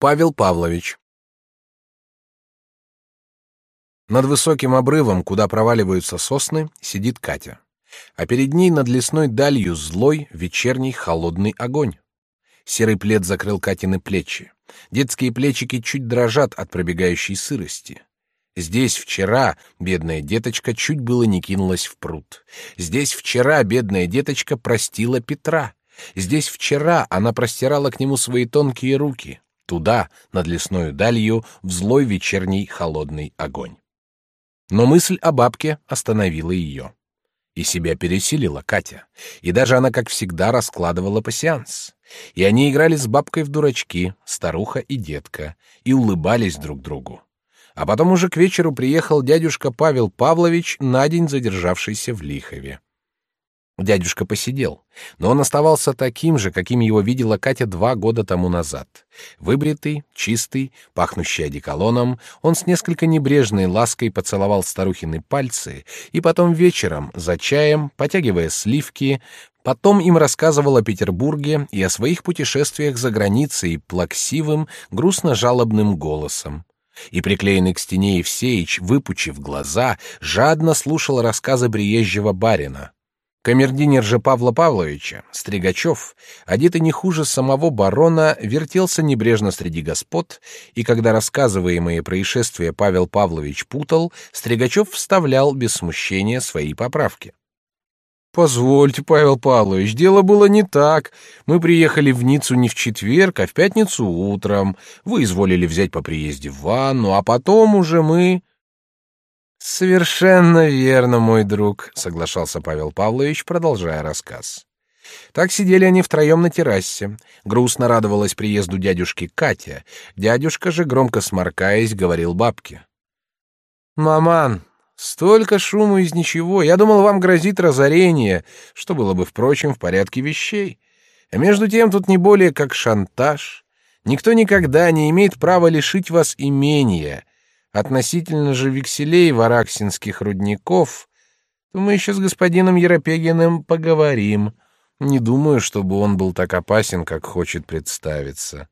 Павел Павлович. Над высоким обрывом, куда проваливаются сосны, сидит Катя. А перед ней над лесной далью злой вечерний холодный огонь. Серый плед закрыл Катины плечи. Детские плечики чуть дрожат от пробегающей сырости. Здесь вчера бедная деточка чуть было не кинулась в пруд. Здесь вчера бедная деточка простила Петра. Здесь вчера она простирала к нему свои тонкие руки туда, над лесною далью, в злой вечерний холодный огонь. Но мысль о бабке остановила ее. И себя переселила Катя. И даже она, как всегда, раскладывала пасьянс. И они играли с бабкой в дурачки, старуха и детка, и улыбались друг другу. А потом уже к вечеру приехал дядюшка Павел Павлович, на день задержавшийся в Лихове. Дядюшка посидел, но он оставался таким же, каким его видела Катя два года тому назад. Выбритый, чистый, пахнущий одеколоном, он с несколько небрежной лаской поцеловал старухины пальцы и потом вечером, за чаем, потягивая сливки, потом им рассказывал о Петербурге и о своих путешествиях за границей плаксивым, грустно-жалобным голосом. И приклеенный к стене Евсеич, выпучив глаза, жадно слушал рассказы приезжего барина. Камердинер же Павла Павловича, Стригачев, одетый не хуже самого барона, вертелся небрежно среди господ, и когда рассказываемые происшествия Павел Павлович путал, Стригачев вставлял без смущения свои поправки. «Позвольте, Павел Павлович, дело было не так. Мы приехали в Ниццу не в четверг, а в пятницу утром. Вы изволили взять по приезде ванну, а потом уже мы...» Совершенно верно, мой друг, соглашался Павел Павлович, продолжая рассказ. Так сидели они втроем на террасе. Грустно радовалась приезду дядюшки Катя. Дядюшка же, громко сморкаясь, говорил бабке. «Маман, столько шуму из ничего. Я думал, вам грозит разорение, что было бы, впрочем, в порядке вещей. А между тем тут не более как шантаж. Никто никогда не имеет права лишить вас имения, Относительно же векселей вараксинских рудников, то мы еще с господином Еропегиным поговорим. Не думаю, чтобы он был так опасен, как хочет представиться.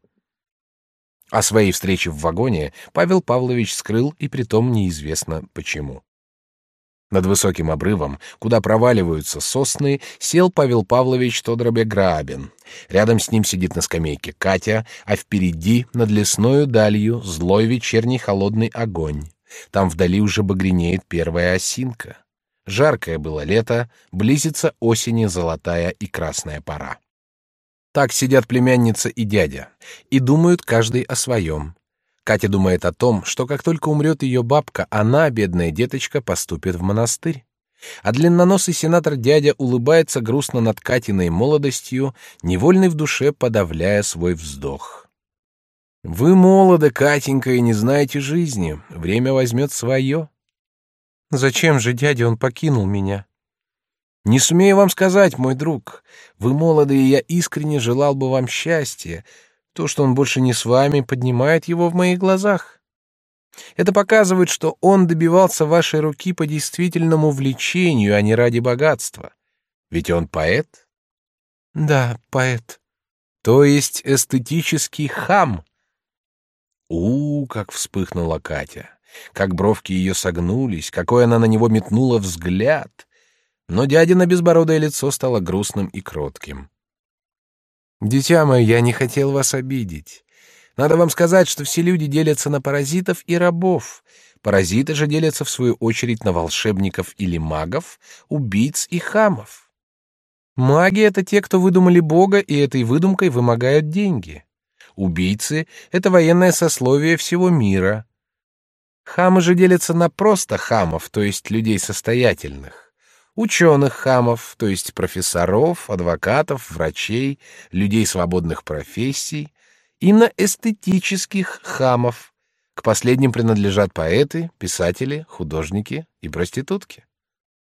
О своей встрече в вагоне Павел Павлович скрыл, и притом неизвестно почему. Над высоким обрывом, куда проваливаются сосны, сел Павел Павлович Тодоробе Грабин. Рядом с ним сидит на скамейке Катя, а впереди, над лесною далью, злой вечерний холодный огонь. Там вдали уже багренеет первая осинка. Жаркое было лето, близится осени золотая и красная пора. Так сидят племянница и дядя, и думают каждый о своем. Катя думает о том, что как только умрет ее бабка, она, бедная деточка, поступит в монастырь. А длинноносый сенатор дядя улыбается грустно над Катиной молодостью, невольный в душе подавляя свой вздох. Вы молоды, Катенька, и не знаете жизни. Время возьмет свое. Зачем же дядя он покинул меня? Не сумею вам сказать, мой друг. Вы молоды, и я искренне желал бы вам счастья, то, что он больше не с вами, поднимает его в моих глазах. Это показывает, что он добивался вашей руки по действительному влечению, а не ради богатства. Ведь он поэт? Да, поэт. То есть эстетический хам. У, как вспыхнула Катя, как бровки ее согнулись, какой она на него метнула взгляд. Но дядина безбородое лицо стало грустным и кротким. Дитя мое, я не хотел вас обидеть. Надо вам сказать, что все люди делятся на паразитов и рабов. Паразиты же делятся в свою очередь на волшебников или магов, убийц и хамов. Маги это те, кто выдумали Бога и этой выдумкой вымогают деньги. Убийцы это военное сословие всего мира. Хамы же делятся на просто хамов, то есть людей состоятельных ученых хамов, то есть профессоров, адвокатов, врачей, людей свободных профессий, и на эстетических хамов. К последним принадлежат поэты, писатели, художники и проститутки.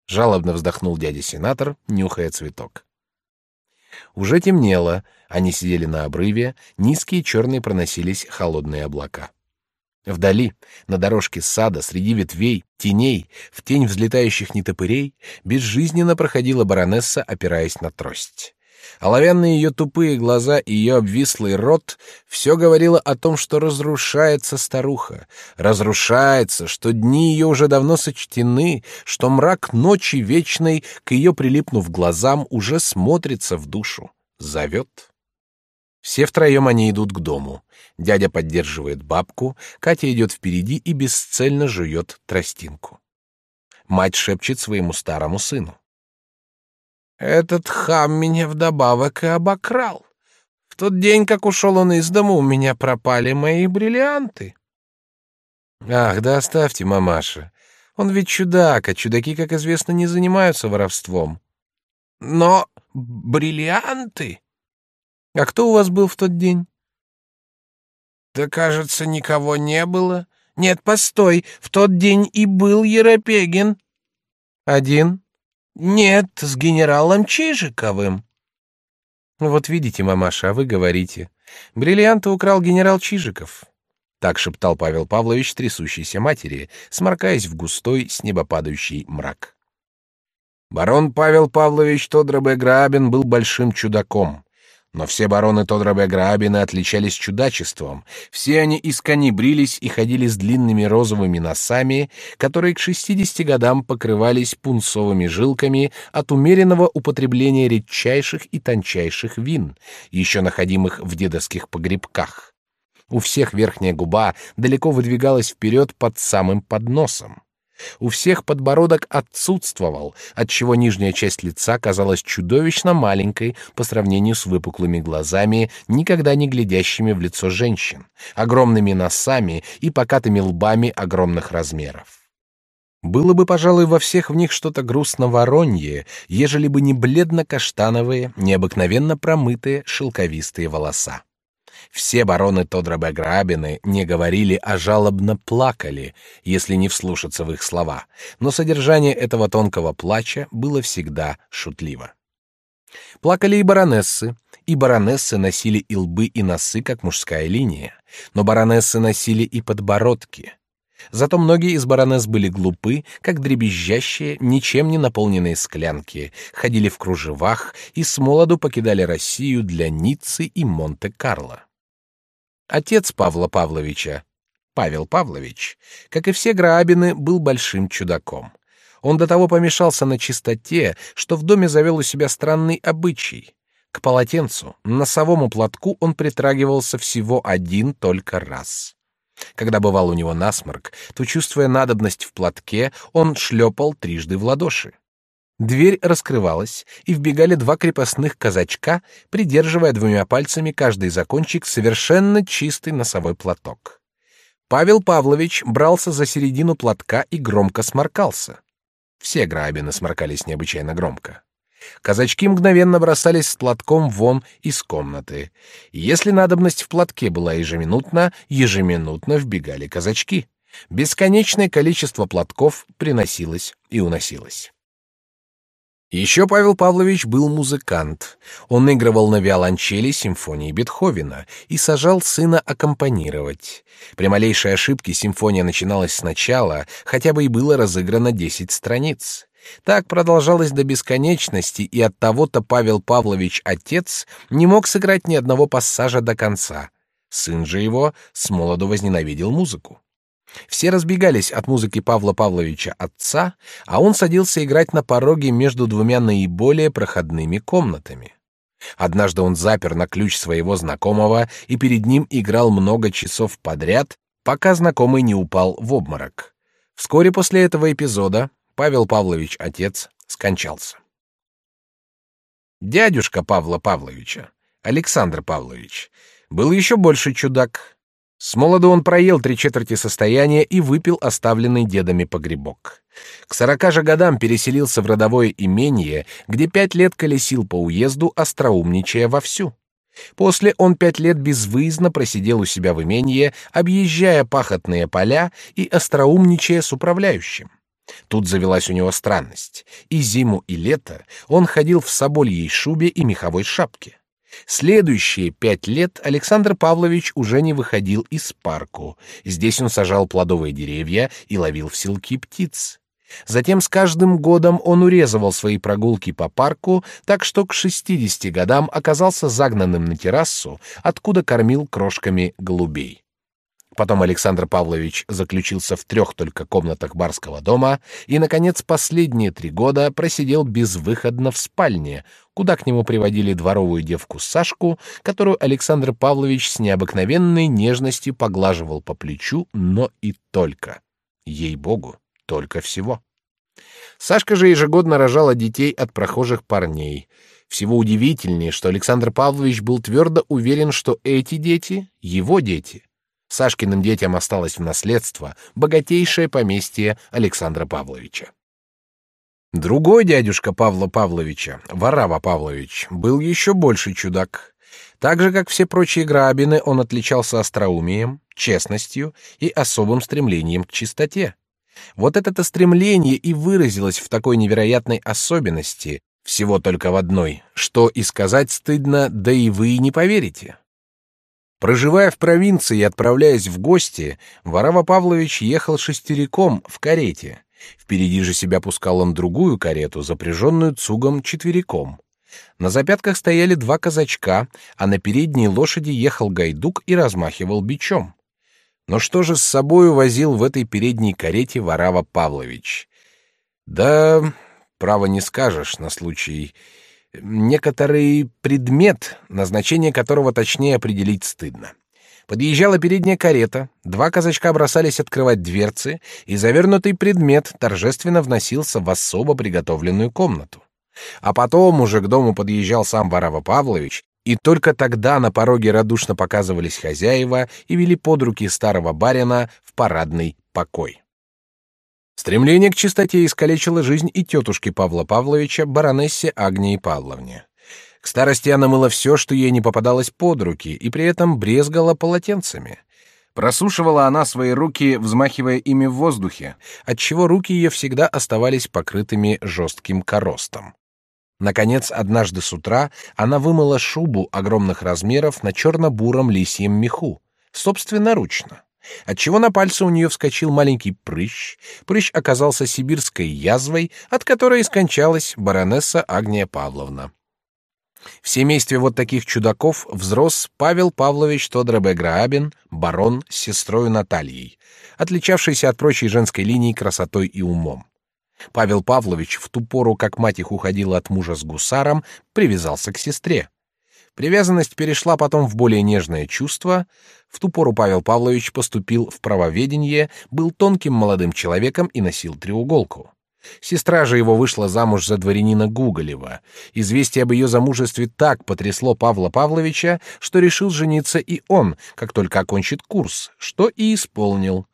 Жалобно вздохнул дядя-сенатор, нюхая цветок. Уже темнело, они сидели на обрыве, низкие черные проносились холодные облака. Вдали, на дорожке сада, среди ветвей, теней, в тень взлетающих нетопырей, безжизненно проходила баронесса, опираясь на трость. Оловянные ее тупые глаза и ее обвислый рот все говорило о том, что разрушается старуха, разрушается, что дни ее уже давно сочтены, что мрак ночи вечной, к ее прилипнув глазам, уже смотрится в душу, зовет. Все втроем они идут к дому. Дядя поддерживает бабку, Катя идет впереди и бесцельно жует тростинку. Мать шепчет своему старому сыну. Этот хам меня вдобавок и обокрал. В тот день, как ушел он из дома, у меня пропали мои бриллианты. Ах, да оставьте, мамаша. Он ведь чудак, а чудаки, как известно, не занимаются воровством. Но бриллианты? А кто у вас был в тот день? Да, кажется, никого не было. Нет, постой, в тот день и был Еропегин. Один? Нет, с генералом Чижиковым. Вот видите, мамаша, а вы говорите. Бриллианты украл генерал Чижиков. Так шептал Павел Павлович трясущейся матери, сморкаясь в густой с неба падающий мрак. Барон Павел Павлович Тодробе-Грабин был большим чудаком. Но все бароны Тодробе-Грабины отличались чудачеством. Все они искони брились и ходили с длинными розовыми носами, которые к шестидесяти годам покрывались пунцовыми жилками от умеренного употребления редчайших и тончайших вин, еще находимых в дедовских погребках. У всех верхняя губа далеко выдвигалась вперед под самым подносом. У всех подбородок отсутствовал, отчего нижняя часть лица казалась чудовищно маленькой по сравнению с выпуклыми глазами, никогда не глядящими в лицо женщин, огромными носами и покатыми лбами огромных размеров. Было бы, пожалуй, во всех в них что-то грустно-воронье, ежели бы не бледно-каштановые, необыкновенно промытые шелковистые волоса. Все бароны Тодробе-Грабины не говорили, а жалобно плакали, если не вслушаться в их слова, но содержание этого тонкого плача было всегда шутливо. Плакали и баронессы, и баронессы носили и лбы, и носы, как мужская линия, но баронессы носили и подбородки. Зато многие из баронесс были глупы, как дребезжащие, ничем не наполненные склянки, ходили в кружевах и с молоду покидали Россию для Ниццы и Монте-Карло. Отец Павла Павловича, Павел Павлович, как и все Граабины, был большим чудаком. Он до того помешался на чистоте, что в доме завел у себя странный обычай. К полотенцу, носовому платку он притрагивался всего один только раз. Когда бывал у него насморк, то, чувствуя надобность в платке, он шлепал трижды в ладоши. Дверь раскрывалась, и вбегали два крепостных казачка, придерживая двумя пальцами каждый закончик совершенно чистый носовой платок. Павел Павлович брался за середину платка и громко сморкался. Все грабины сморкались необычайно громко. Казачки мгновенно бросались с платком вон из комнаты. Если надобность в платке была ежеминутна, ежеминутно вбегали казачки. Бесконечное количество платков приносилось и уносилось. Еще Павел Павлович был музыкант. Он игрывал на виолончели симфонии Бетховена и сажал сына аккомпанировать. При малейшей ошибке симфония начиналась сначала, хотя бы и было разыграно десять страниц. Так продолжалось до бесконечности, и от того-то Павел Павлович отец не мог сыграть ни одного пассажа до конца. Сын же его с молоду возненавидел музыку. Все разбегались от музыки Павла Павловича отца, а он садился играть на пороге между двумя наиболее проходными комнатами. Однажды он запер на ключ своего знакомого и перед ним играл много часов подряд, пока знакомый не упал в обморок. Вскоре после этого эпизода Павел Павлович отец скончался. Дядюшка Павла Павловича, Александр Павлович, был еще больше чудак. С молоду он проел три четверти состояния и выпил оставленный дедами погребок. К сорока же годам переселился в родовое имение, где пять лет колесил по уезду, остроумничая вовсю. После он пять лет безвыездно просидел у себя в имении, объезжая пахотные поля и остроумничая с управляющим. Тут завелась у него странность. И зиму, и лето он ходил в собольей шубе и меховой шапке. Следующие пять лет Александр Павлович уже не выходил из парку. Здесь он сажал плодовые деревья и ловил в селки птиц. Затем с каждым годом он урезывал свои прогулки по парку, так что к 60 годам оказался загнанным на террасу, откуда кормил крошками голубей. Потом Александр Павлович заключился в трех только комнатах барского дома и, наконец, последние три года просидел безвыходно в спальне, куда к нему приводили дворовую девку Сашку, которую Александр Павлович с необыкновенной нежностью поглаживал по плечу, но и только. Ей-богу, только всего. Сашка же ежегодно рожала детей от прохожих парней. Всего удивительнее, что Александр Павлович был твердо уверен, что эти дети — его дети, Сашкиным детям осталось в наследство богатейшее поместье Александра Павловича. Другой дядюшка Павла Павловича, Варава Павлович, был еще больше чудак. Так же, как все прочие грабины, он отличался остроумием, честностью и особым стремлением к чистоте. Вот это стремление и выразилось в такой невероятной особенности, всего только в одной, что и сказать стыдно, да и вы не поверите. Проживая в провинции и отправляясь в гости, Варава Павлович ехал шестериком в карете. Впереди же себя пускал он другую карету, запряженную цугом четвериком. На запятках стояли два казачка, а на передней лошади ехал гайдук и размахивал бичом. Но что же с собою возил в этой передней карете Варава Павлович? Да, право не скажешь на случай некоторый предмет, назначение которого точнее определить стыдно. Подъезжала передняя карета, два казачка бросались открывать дверцы, и завернутый предмет торжественно вносился в особо приготовленную комнату. А потом уже к дому подъезжал сам Варава Павлович, и только тогда на пороге радушно показывались хозяева и вели под руки старого барина в парадный покой. Стремление к чистоте искалечило жизнь и тетушки Павла Павловича, баронессе Агнии Павловне. К старости она мыла все, что ей не попадалось под руки, и при этом брезгала полотенцами. Просушивала она свои руки, взмахивая ими в воздухе, отчего руки ее всегда оставались покрытыми жестким коростом. Наконец, однажды с утра она вымыла шубу огромных размеров на черно-буром лисьем меху, собственноручно отчего на пальце у нее вскочил маленький прыщ. Прыщ оказался сибирской язвой, от которой скончалась баронесса Агния Павловна. В семействе вот таких чудаков взрос Павел Павлович Тодробе-Граабин, барон с сестрой Натальей, отличавшийся от прочей женской линии красотой и умом. Павел Павлович в ту пору, как мать их уходила от мужа с гусаром, привязался к сестре. Привязанность перешла потом в более нежное чувство. В ту пору Павел Павлович поступил в правоведение, был тонким молодым человеком и носил треуголку. Сестра же его вышла замуж за дворянина Гуголева. Известие об ее замужестве так потрясло Павла Павловича, что решил жениться и он, как только окончит курс, что и исполнил.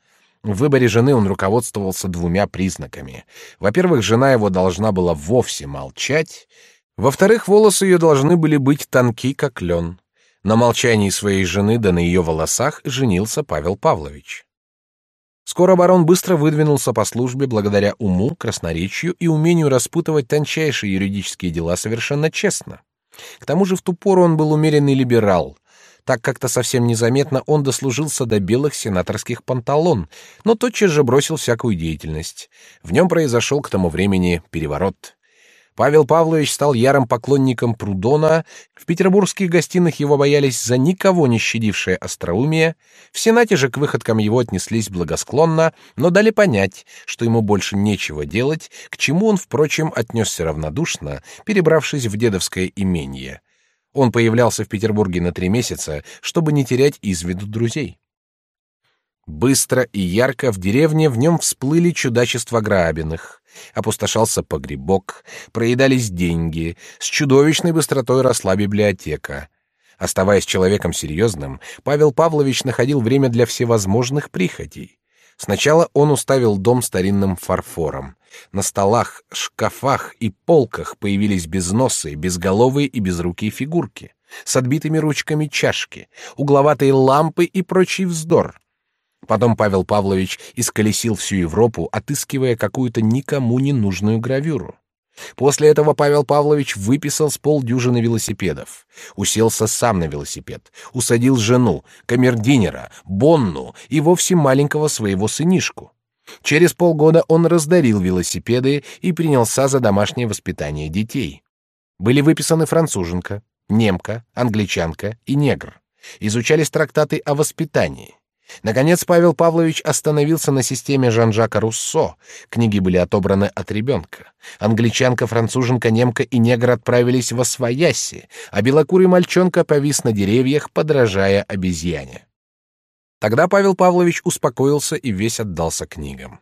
В выборе жены он руководствовался двумя признаками. Во-первых, жена его должна была вовсе молчать, во-вторых, волосы ее должны были быть тонки, как лен. На молчании своей жены да на ее волосах женился Павел Павлович. Скоро барон быстро выдвинулся по службе благодаря уму, красноречию и умению распутывать тончайшие юридические дела совершенно честно. К тому же в ту пору он был умеренный либерал. Так как-то совсем незаметно он дослужился до белых сенаторских панталон, но тотчас же бросил всякую деятельность. В нем произошел к тому времени переворот. Павел Павлович стал ярым поклонником Прудона, в петербургских гостиных его боялись за никого не щадившее остроумие, в Сенате же к выходкам его отнеслись благосклонно, но дали понять, что ему больше нечего делать, к чему он, впрочем, отнесся равнодушно, перебравшись в дедовское имение. Он появлялся в Петербурге на три месяца, чтобы не терять из виду друзей. Быстро и ярко в деревне в нем всплыли чудачества Грабиных. Опустошался погребок, проедались деньги, с чудовищной быстротой росла библиотека. Оставаясь человеком серьезным, Павел Павлович находил время для всевозможных прихотей. Сначала он уставил дом старинным фарфором. На столах, шкафах и полках появились безносые, безголовые и безрукие фигурки, с отбитыми ручками чашки, угловатые лампы и прочий вздор. Потом Павел Павлович исколесил всю Европу, отыскивая какую-то никому не нужную гравюру. После этого Павел Павлович выписал с полдюжины велосипедов, уселся сам на велосипед, усадил жену, камердинера, Бонну и вовсе маленького своего сынишку. Через полгода он раздарил велосипеды и принялся за домашнее воспитание детей. Были выписаны француженка, немка, англичанка и негр. Изучались трактаты о воспитании. Наконец Павел Павлович остановился на системе Жан-Жака Руссо. Книги были отобраны от ребенка. Англичанка, француженка, немка и негр отправились во свояси, а белокурый мальчонка повис на деревьях, подражая обезьяне. Тогда Павел Павлович успокоился и весь отдался книгам.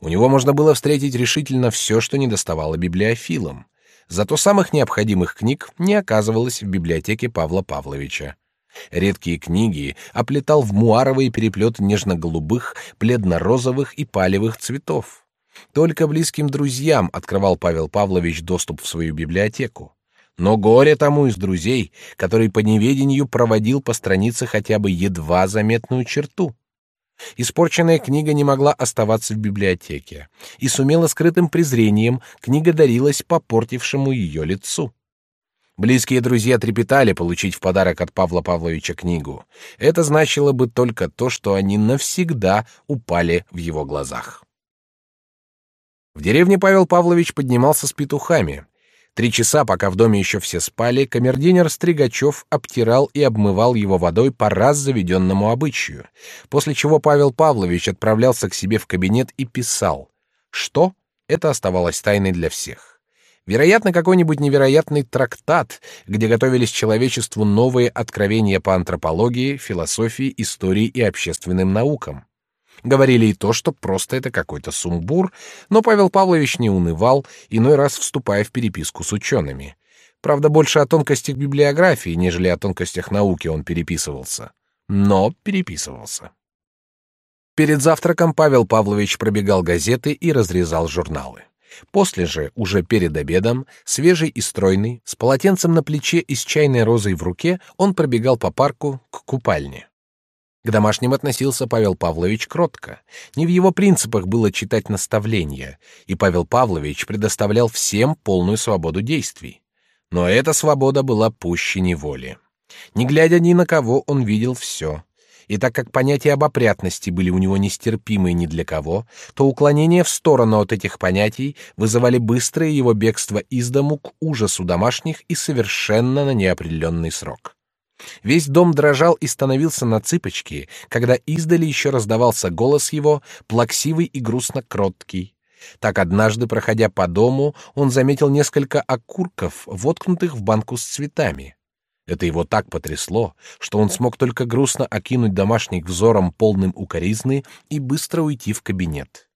У него можно было встретить решительно все, что недоставало библиофилам. Зато самых необходимых книг не оказывалось в библиотеке Павла Павловича. Редкие книги оплетал в муаровый переплет нежно-голубых, бледно-розовых и палевых цветов. Только близким друзьям открывал Павел Павлович доступ в свою библиотеку. Но горе тому из друзей, который по неведению проводил по странице хотя бы едва заметную черту. Испорченная книга не могла оставаться в библиотеке, и с умело скрытым презрением книга дарилась попортившему ее лицу. Близкие друзья трепетали получить в подарок от Павла Павловича книгу. Это значило бы только то, что они навсегда упали в его глазах. В деревне Павел Павлович поднимался с петухами. Три часа, пока в доме еще все спали, камердинер Стригачев обтирал и обмывал его водой по раз заведенному обычаю, после чего Павел Павлович отправлялся к себе в кабинет и писал. Что? Это оставалось тайной для всех. Вероятно, какой-нибудь невероятный трактат, где готовились человечеству новые откровения по антропологии, философии, истории и общественным наукам. Говорили и то, что просто это какой-то сумбур, но Павел Павлович не унывал, иной раз вступая в переписку с учеными. Правда, больше о тонкостях библиографии, нежели о тонкостях науки он переписывался. Но переписывался. Перед завтраком Павел Павлович пробегал газеты и разрезал журналы. После же, уже перед обедом, свежий и стройный, с полотенцем на плече и с чайной розой в руке, он пробегал по парку к купальне. К домашним относился Павел Павлович кротко. Не в его принципах было читать наставления, и Павел Павлович предоставлял всем полную свободу действий. Но эта свобода была пуще неволи. Не глядя ни на кого, он видел все и так как понятия об опрятности были у него нестерпимы ни для кого, то уклонения в сторону от этих понятий вызывали быстрое его бегство из дому к ужасу домашних и совершенно на неопределенный срок. Весь дом дрожал и становился на цыпочки, когда издали еще раздавался голос его, плаксивый и грустно кроткий. Так однажды, проходя по дому, он заметил несколько окурков, воткнутых в банку с цветами. Это его так потрясло, что он смог только грустно окинуть домашних взором полным укоризны и быстро уйти в кабинет.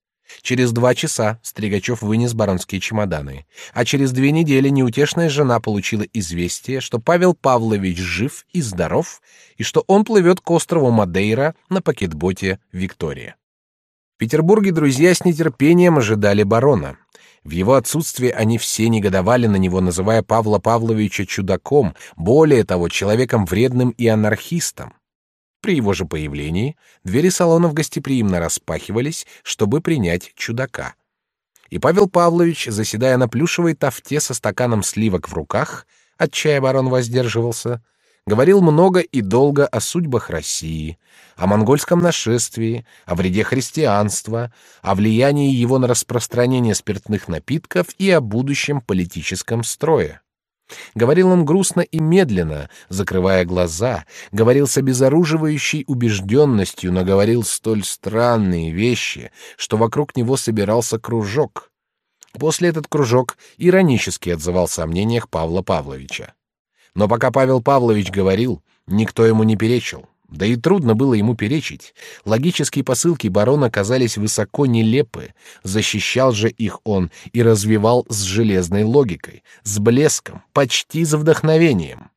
Через два часа Стригачев вынес баронские чемоданы, а через две недели неутешная жена получила известие, что Павел Павлович жив и здоров, и что он плывет к острову Мадейра на пакетботе «Виктория». В Петербурге друзья с нетерпением ожидали барона. В его отсутствие они все негодовали на него, называя Павла Павловича чудаком, более того, человеком вредным и анархистом. При его же появлении двери салонов гостеприимно распахивались, чтобы принять чудака. И Павел Павлович, заседая на плюшевой тафте со стаканом сливок в руках, от чая барон воздерживался, говорил много и долго о судьбах России, о монгольском нашествии, о вреде христианства, о влиянии его на распространение спиртных напитков и о будущем политическом строе. Говорил он грустно и медленно, закрывая глаза, говорил с обезоруживающей убежденностью, но говорил столь странные вещи, что вокруг него собирался кружок. После этот кружок иронически отзывался о мнениях Павла Павловича. Но пока Павел Павлович говорил, никто ему не перечил. Да и трудно было ему перечить. Логические посылки барона казались высоко нелепы. Защищал же их он и развивал с железной логикой, с блеском, почти с вдохновением.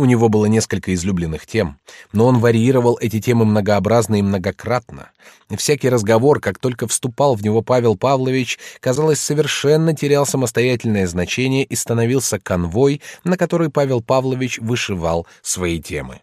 У него было несколько излюбленных тем, но он варьировал эти темы многообразно и многократно. Всякий разговор, как только вступал в него Павел Павлович, казалось, совершенно терял самостоятельное значение и становился конвой, на который Павел Павлович вышивал свои темы.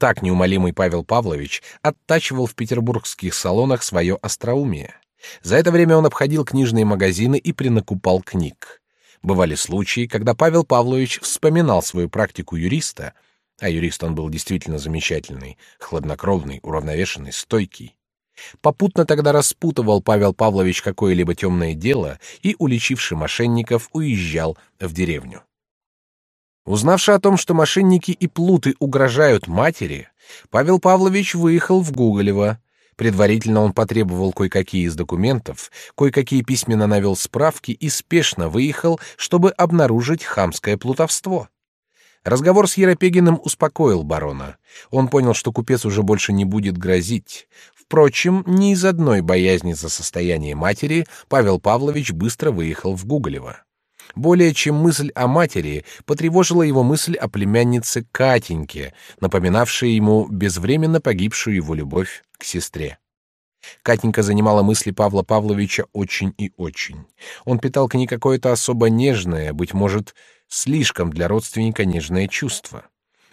Так неумолимый Павел Павлович оттачивал в петербургских салонах свое остроумие. За это время он обходил книжные магазины и принакупал книг. Бывали случаи, когда Павел Павлович вспоминал свою практику юриста, а юрист он был действительно замечательный, хладнокровный, уравновешенный, стойкий. Попутно тогда распутывал Павел Павлович какое-либо темное дело и, уличивший мошенников, уезжал в деревню. Узнавши о том, что мошенники и плуты угрожают матери, Павел Павлович выехал в Гуголево. Предварительно он потребовал кое-какие из документов, кое-какие письменно навел справки и спешно выехал, чтобы обнаружить хамское плутовство. Разговор с Еропегиным успокоил барона. Он понял, что купец уже больше не будет грозить. Впрочем, ни из одной боязни за состояние матери Павел Павлович быстро выехал в Гуголево. Более чем мысль о матери потревожила его мысль о племяннице Катеньке, напоминавшей ему безвременно погибшую его любовь к сестре. Катенька занимала мысли Павла Павловича очень и очень. Он питал к ней какое-то особо нежное, быть может, слишком для родственника нежное чувство.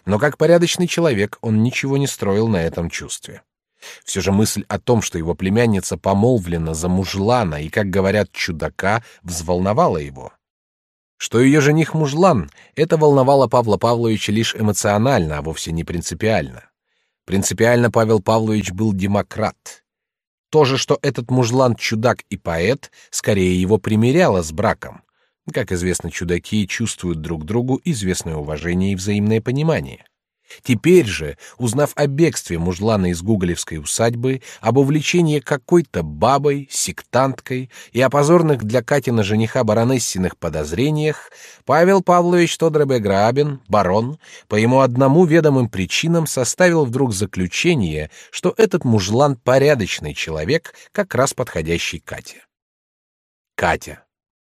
Но как порядочный человек он ничего не строил на этом чувстве. Все же мысль о том, что его племянница помолвлена за мужлана и, как говорят, чудака, взволновала его. Что ее жених мужлан, это волновало Павла Павловича лишь эмоционально, а вовсе не принципиально. Принципиально Павел Павлович был демократ. То же, что этот мужлан чудак и поэт, скорее его примиряло с браком. Как известно, чудаки чувствуют друг другу известное уважение и взаимное понимание. Теперь же, узнав о бегстве мужлана из Гуголевской усадьбы, об увлечении какой-то бабой, сектанткой и о позорных для Катина жениха баронессиных подозрениях, Павел Павлович Тодробе-Грабин, барон, по ему одному ведомым причинам составил вдруг заключение, что этот мужлан порядочный человек, как раз подходящий Кате. Катя.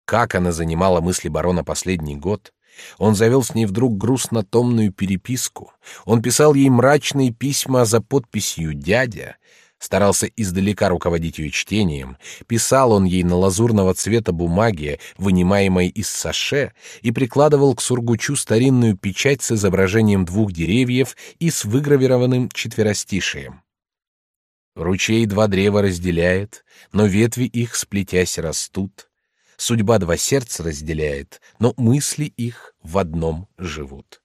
Как она занимала мысли барона последний год, он завел с ней вдруг грустно-томную переписку. Он писал ей мрачные письма за подписью «дядя», старался издалека руководить ее чтением, писал он ей на лазурного цвета бумаге, вынимаемой из саше, и прикладывал к сургучу старинную печать с изображением двух деревьев и с выгравированным четверостишием. Ручей два древа разделяет, но ветви их, сплетясь, растут. Судьба два сердца разделяет, но мысли их в одном живут.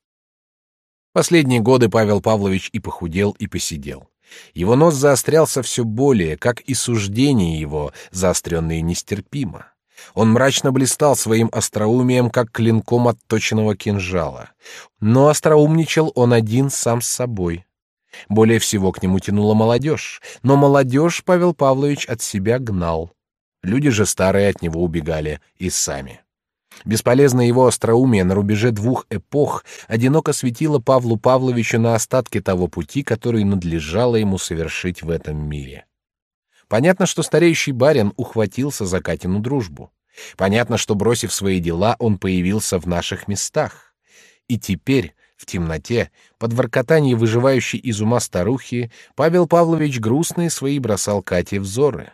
Последние годы Павел Павлович и похудел, и посидел. Его нос заострялся все более, как и суждения его, заостренные нестерпимо. Он мрачно блистал своим остроумием, как клинком отточенного кинжала. Но остроумничал он один сам с собой. Более всего к нему тянула молодежь, но молодежь Павел Павлович от себя гнал. Люди же старые от него убегали и сами. Бесполезное его остроумие на рубеже двух эпох одиноко светило Павлу Павловичу на остатке того пути, который надлежало ему совершить в этом мире. Понятно, что стареющий барин ухватился за Катину дружбу. Понятно, что, бросив свои дела, он появился в наших местах. И теперь, в темноте, под воркотание выживающей из ума старухи, Павел Павлович грустные свои бросал Кате взоры.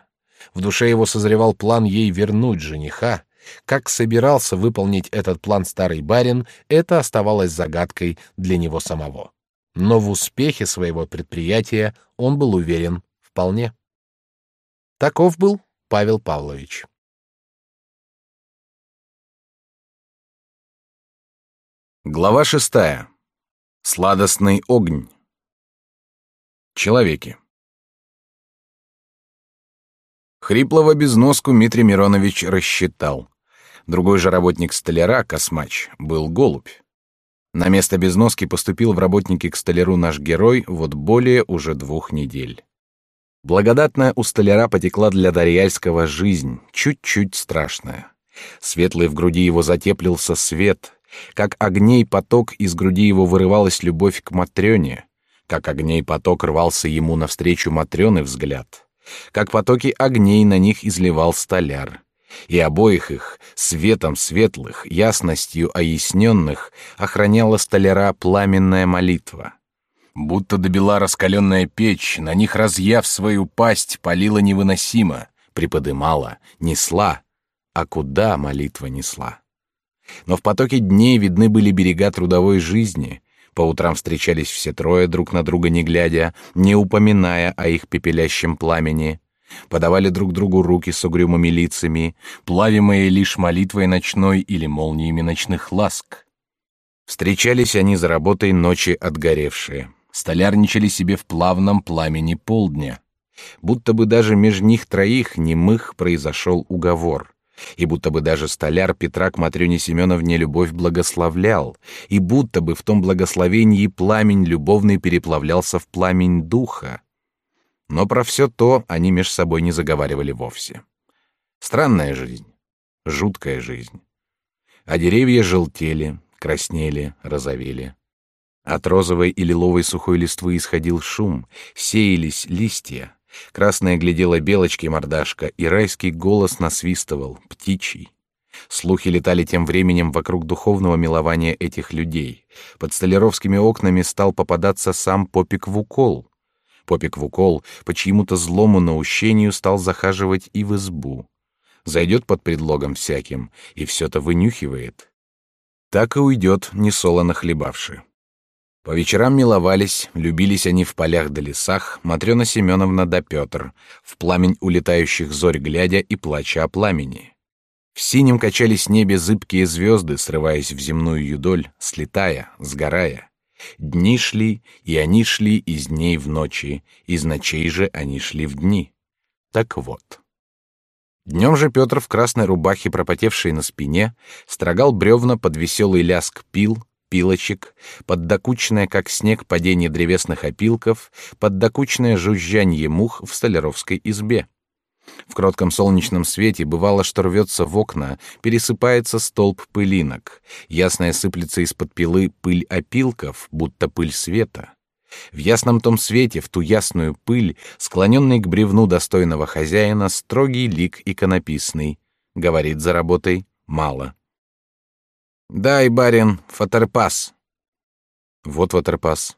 В душе его созревал план ей вернуть жениха. Как собирался выполнить этот план старый барин, это оставалось загадкой для него самого. Но в успехе своего предприятия он был уверен вполне. Таков был Павел Павлович. Глава шестая. Сладостный огонь. Человеки. Хриплого безноску Дмитрий Миронович рассчитал. Другой же работник столяра, Космач, был голубь. На место безноски поступил в работники к столяру наш герой вот более уже двух недель. Благодатная у столяра потекла для Дарьяльского жизнь, чуть-чуть страшная. Светлый в груди его затеплился свет, как огней поток из груди его вырывалась любовь к Матрёне, как огней поток рвался ему навстречу Матрёны взгляд как потоки огней на них изливал столяр. И обоих их, светом светлых, ясностью оясненных, охраняла столяра пламенная молитва. Будто добила раскаленная печь, на них разъяв свою пасть, полила невыносимо, приподымала, несла. А куда молитва несла? Но в потоке дней видны были берега трудовой жизни, по утрам встречались все трое друг на друга не глядя, не упоминая о их пепелящем пламени. Подавали друг другу руки с угрюмыми лицами, плавимые лишь молитвой ночной или молниями ночных ласк. Встречались они за работой ночи отгоревшие. Столярничали себе в плавном пламени полдня. будто бы даже меж них троих немых произошел уговор, и будто бы даже столяр Петра к Матрёне Семеновне любовь благословлял, и будто бы в том благословении пламень любовный переплавлялся в пламень духа. Но про все то они меж собой не заговаривали вовсе. Странная жизнь, жуткая жизнь. А деревья желтели, краснели, розовели. От розовой и лиловой сухой листвы исходил шум, сеялись листья. Красная глядела белочки мордашка, и райский голос насвистывал, птичий. Слухи летали тем временем вокруг духовного милования этих людей. Под столяровскими окнами стал попадаться сам Попик Вукол. Попик Вукол по чьему-то злому наущению стал захаживать и в избу. Зайдет под предлогом всяким, и все-то вынюхивает. Так и уйдет, несолоно хлебавши. По вечерам миловались, любились они в полях да лесах, Матрёна Семеновна да Петр, в пламень улетающих зорь глядя и плача о пламени. В синем качались небе зыбкие звезды, срываясь в земную юдоль, слетая, сгорая. Дни шли, и они шли из дней в ночи, из ночей же они шли в дни. Так вот. Днем же Петр в красной рубахе, пропотевшей на спине, строгал бревна под веселый ляск пил, пилочек, под докучное, как снег, падение древесных опилков, под докучное жужжанье мух в столяровской избе. В кротком солнечном свете бывало, что рвется в окна, пересыпается столб пылинок, ясная сыплется из-под пилы пыль опилков, будто пыль света. В ясном том свете, в ту ясную пыль, склоненный к бревну достойного хозяина, строгий лик иконописный. Говорит за работой мало. Дай, барин, фатерпас. Вот фатерпас.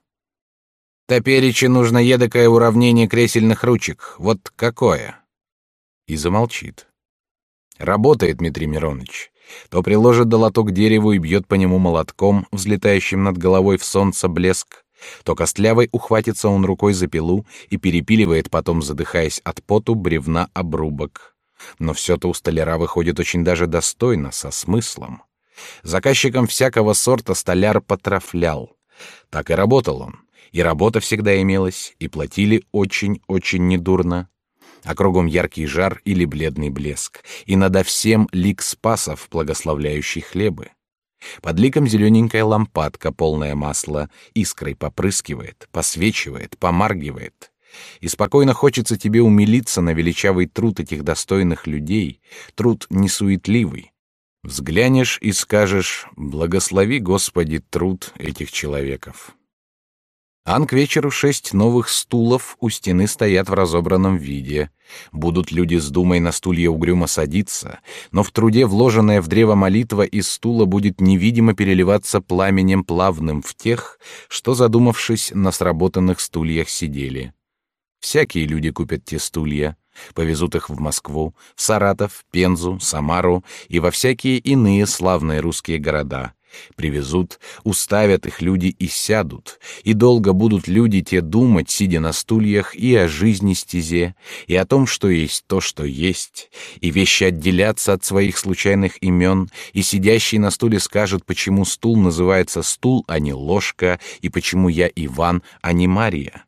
Топеречи нужно едокое уравнение кресельных ручек. Вот какое. И замолчит. Работает Дмитрий Миронович. То приложит долоток к дереву и бьет по нему молотком, взлетающим над головой в солнце блеск, то костлявой ухватится он рукой за пилу и перепиливает потом, задыхаясь от поту, бревна обрубок. Но все-то у столяра выходит очень даже достойно, со смыслом. Заказчикам всякого сорта столяр потрафлял. Так и работал он. И работа всегда имелась, и платили очень-очень недурно. А кругом яркий жар или бледный блеск, и надо всем лик спасов, благословляющий хлебы. Под ликом зелененькая лампадка, полная масла, искрой попрыскивает, посвечивает, помаргивает. И спокойно хочется тебе умилиться на величавый труд этих достойных людей, труд несуетливый, Взглянешь и скажешь «Благослови, Господи, труд этих человеков». Ан к вечеру шесть новых стулов у стены стоят в разобранном виде. Будут люди с думой на стулья угрюмо садиться, но в труде вложенная в древо молитва из стула будет невидимо переливаться пламенем плавным в тех, что, задумавшись, на сработанных стульях сидели. Всякие люди купят те стулья, Повезут их в Москву, в Саратов, Пензу, Самару и во всякие иные славные русские города. Привезут, уставят их люди и сядут, и долго будут люди те думать, сидя на стульях, и о жизни стезе, и о том, что есть то, что есть, и вещи отделятся от своих случайных имен, и сидящий на стуле скажет, почему стул называется стул, а не ложка, и почему я Иван, а не Мария.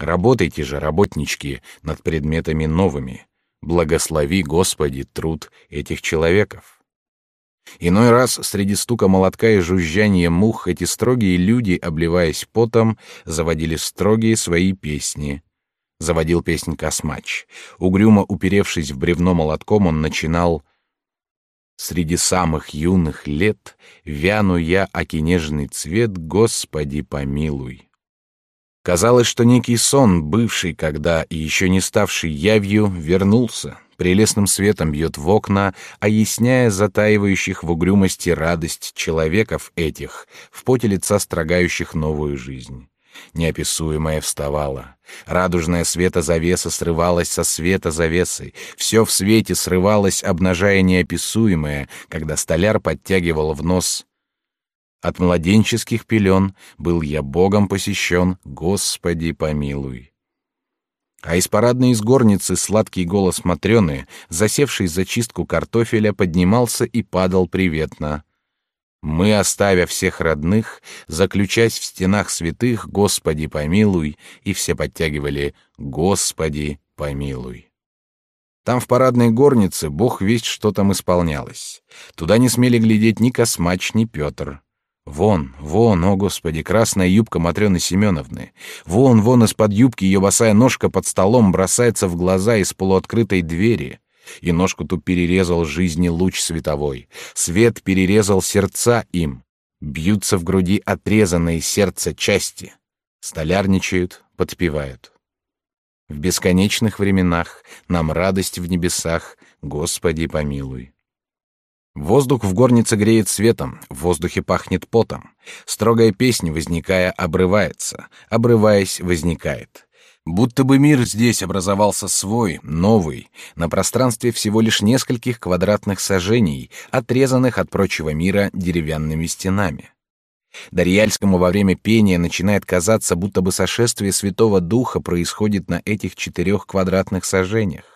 Работайте же, работнички, над предметами новыми. Благослови, Господи, труд этих человеков. Иной раз среди стука молотка и жужжания мух эти строгие люди, обливаясь потом, заводили строгие свои песни. Заводил песнь Космач. Угрюмо уперевшись в бревно молотком, он начинал «Среди самых юных лет вяну я, аки нежный цвет, Господи помилуй». Казалось, что некий сон, бывший когда и еще не ставший явью, вернулся, прелестным светом бьет в окна, оясняя затаивающих в угрюмости радость человеков этих, в поте лица строгающих новую жизнь. Неописуемое вставало. Радужная света завеса срывалась со света завесы. Все в свете срывалось, обнажая неописуемое, когда столяр подтягивал в нос от младенческих пелен был я Богом посещен, Господи помилуй. А из парадной из горницы сладкий голос Матрёны, засевший за чистку картофеля, поднимался и падал приветно. Мы, оставя всех родных, заключаясь в стенах святых, Господи помилуй, и все подтягивали Господи помилуй. Там в парадной горнице Бог весть, что там исполнялось. Туда не смели глядеть ни Космач, ни Петр. Вон, вон, о господи, красная юбка Матрёны Семеновны. Вон, вон из-под юбки ее босая ножка под столом бросается в глаза из полуоткрытой двери и ножку ту перерезал жизни луч световой. Свет перерезал сердца им. Бьются в груди отрезанные сердца части. Столярничают, подпевают. В бесконечных временах нам радость в небесах, Господи помилуй. Воздух в горнице греет светом, в воздухе пахнет потом. Строгая песня, возникая, обрывается, обрываясь, возникает. Будто бы мир здесь образовался свой, новый, на пространстве всего лишь нескольких квадратных сажений, отрезанных от прочего мира деревянными стенами. Дарьяльскому во время пения начинает казаться, будто бы сошествие Святого Духа происходит на этих четырех квадратных сажениях.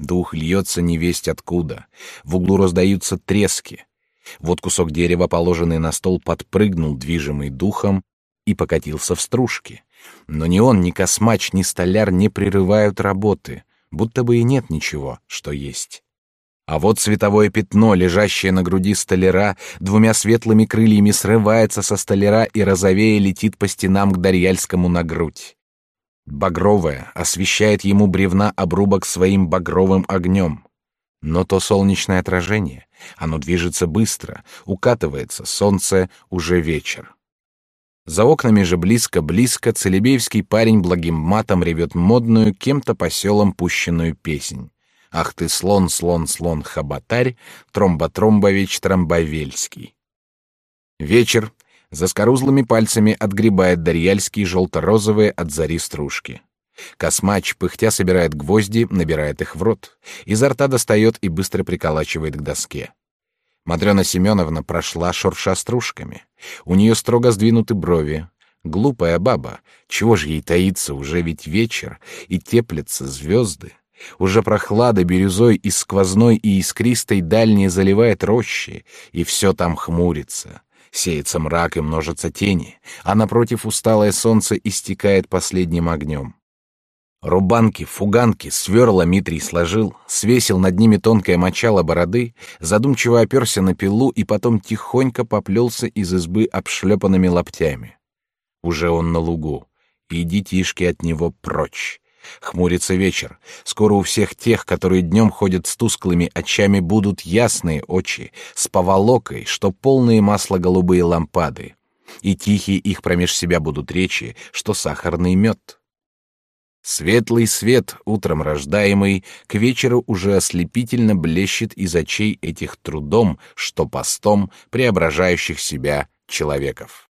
Дух льется невесть откуда. В углу раздаются трески. Вот кусок дерева, положенный на стол, подпрыгнул, движимый духом, и покатился в стружки. Но ни он, ни космач, ни столяр не прерывают работы, будто бы и нет ничего, что есть. А вот световое пятно, лежащее на груди столяра, двумя светлыми крыльями срывается со столяра и розовея летит по стенам к Дарьяльскому на грудь. Багровое освещает ему бревна обрубок своим багровым огнем. Но то солнечное отражение, оно движется быстро, укатывается, солнце уже вечер. За окнами же близко-близко целебеевский парень благим матом ревет модную, кем-то по селам пущенную песнь. «Ах ты, слон, слон, слон, хабатарь, тромба-тромбович, тромбовельский». Вечер. За скорузлыми пальцами отгребает Дарьяльский желто-розовые от зари стружки. Космач, пыхтя, собирает гвозди, набирает их в рот. Изо рта достает и быстро приколачивает к доске. Матрёна Семеновна прошла, шурша стружками. У нее строго сдвинуты брови. Глупая баба, чего ж ей таиться, уже ведь вечер, и теплятся звезды. Уже прохлада бирюзой и сквозной и искристой дальней заливает рощи, и все там хмурится. Сеется мрак и множатся тени, а напротив усталое солнце истекает последним огнем. Рубанки, фуганки, сверла Митрий сложил, свесил над ними тонкое мочало бороды, задумчиво оперся на пилу и потом тихонько поплелся из избы обшлепанными лаптями. Уже он на лугу, и детишки от него прочь. Хмурится вечер. Скоро у всех тех, которые днем ходят с тусклыми очами, будут ясные очи, с поволокой, что полные масла голубые лампады. И тихие их промеж себя будут речи, что сахарный мед. Светлый свет, утром рождаемый, к вечеру уже ослепительно блещет из очей этих трудом, что постом преображающих себя человеков.